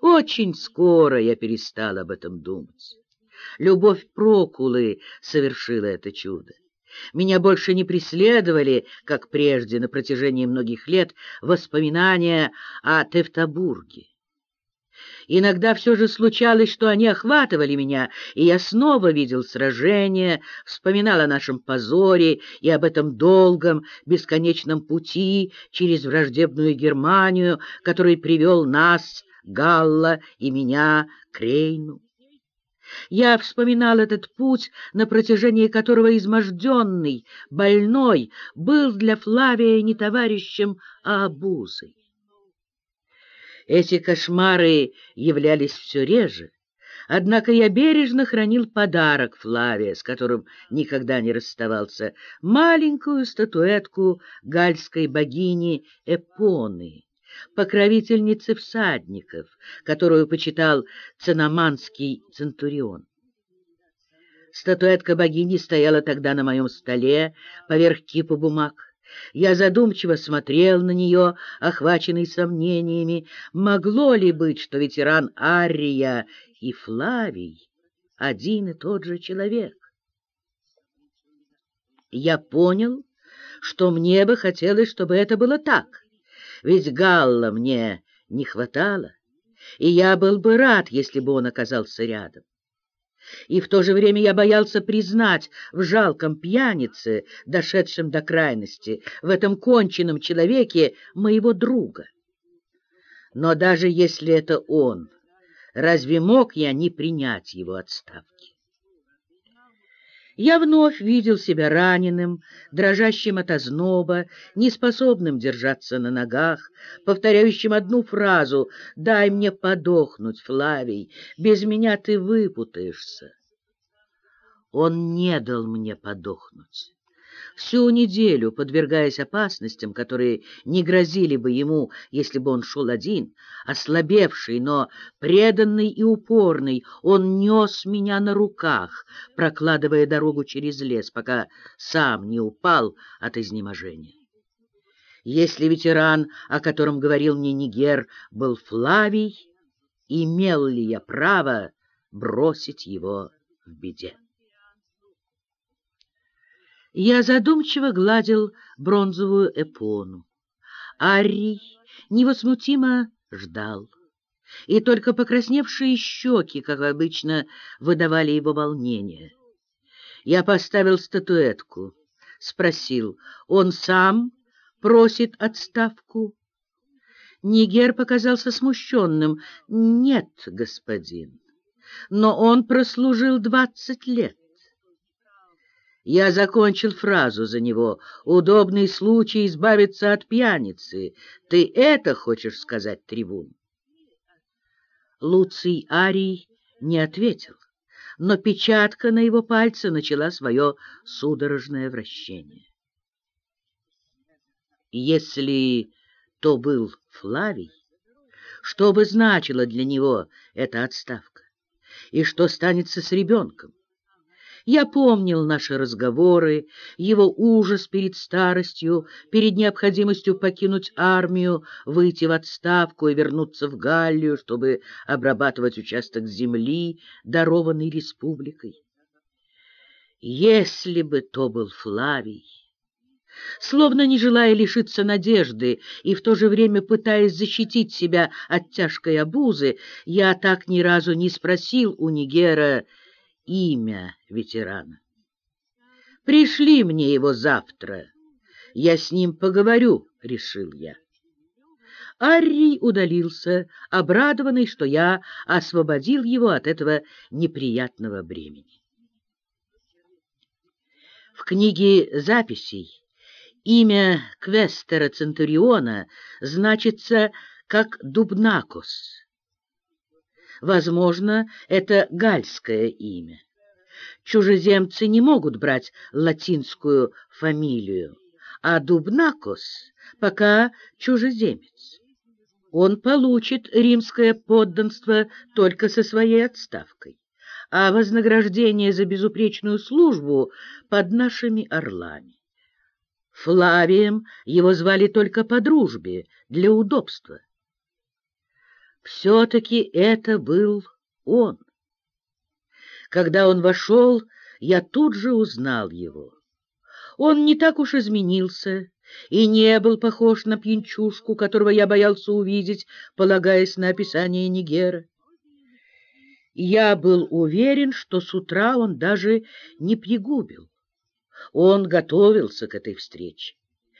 Очень скоро я перестал об этом думать. Любовь Прокулы совершила это чудо. Меня больше не преследовали, как прежде, на протяжении многих лет, воспоминания о Тевтобурге. Иногда все же случалось, что они охватывали меня, и я снова видел сражение, вспоминал о нашем позоре и об этом долгом, бесконечном пути через враждебную Германию, который привел нас, Галла и меня, к Рейну. Я вспоминал этот путь, на протяжении которого изможденный, больной, был для Флавия не товарищем, а обузой. Эти кошмары являлись все реже, однако я бережно хранил подарок Флавия, с которым никогда не расставался, маленькую статуэтку гальской богини Эпоны, покровительницы всадников, которую почитал ценоманский центурион. Статуэтка богини стояла тогда на моем столе поверх кипа бумаг. Я задумчиво смотрел на нее, охваченный сомнениями, могло ли быть, что ветеран Ария и Флавий один и тот же человек. Я понял, что мне бы хотелось, чтобы это было так, ведь Галла мне не хватало, и я был бы рад, если бы он оказался рядом и в то же время я боялся признать в жалком пьянице, дошедшем до крайности, в этом конченном человеке моего друга. Но даже если это он, разве мог я не принять его отставки? Я вновь видел себя раненым, дрожащим от озноба, неспособным держаться на ногах, повторяющим одну фразу «Дай мне подохнуть, Флавий, без меня ты выпутаешься». Он не дал мне подохнуть всю неделю, подвергаясь опасностям, которые не грозили бы ему, если бы он шел один, ослабевший, но преданный и упорный, он нес меня на руках, прокладывая дорогу через лес, пока сам не упал от изнеможения. Если ветеран, о котором говорил мне Нигер, был Флавий, имел ли я право бросить его в беде? Я задумчиво гладил бронзовую эпону. Арий невозмутимо ждал, и только покрасневшие щеки, как обычно, выдавали его волнение. Я поставил статуэтку, спросил, он сам просит отставку? Нигер показался смущенным. Нет, господин, но он прослужил двадцать лет. Я закончил фразу за него. «Удобный случай избавиться от пьяницы. Ты это хочешь сказать, Трибун?» Луций Арий не ответил, но печатка на его пальце начала свое судорожное вращение. Если то был Флавий, что бы значила для него эта отставка? И что станется с ребенком? Я помнил наши разговоры, его ужас перед старостью, перед необходимостью покинуть армию, выйти в отставку и вернуться в Галлию, чтобы обрабатывать участок земли, дарованный республикой. Если бы то был Флавий! Словно не желая лишиться надежды и в то же время пытаясь защитить себя от тяжкой обузы, я так ни разу не спросил у Нигера, имя ветерана. Пришли мне его завтра. Я с ним поговорю, — решил я. Арри удалился, обрадованный, что я освободил его от этого неприятного бремени. В книге записей имя Квестера Центуриона значится как Дубнакос. Возможно, это гальское имя. Чужеземцы не могут брать латинскую фамилию, а Дубнакос пока чужеземец. Он получит римское подданство только со своей отставкой, а вознаграждение за безупречную службу под нашими орлами. Флавием его звали только по дружбе, для удобства. Все-таки это был он. Когда он вошел, я тут же узнал его. Он не так уж изменился и не был похож на пьянчушку, которого я боялся увидеть, полагаясь на описание Нигера. Я был уверен, что с утра он даже не пригубил. Он готовился к этой встрече.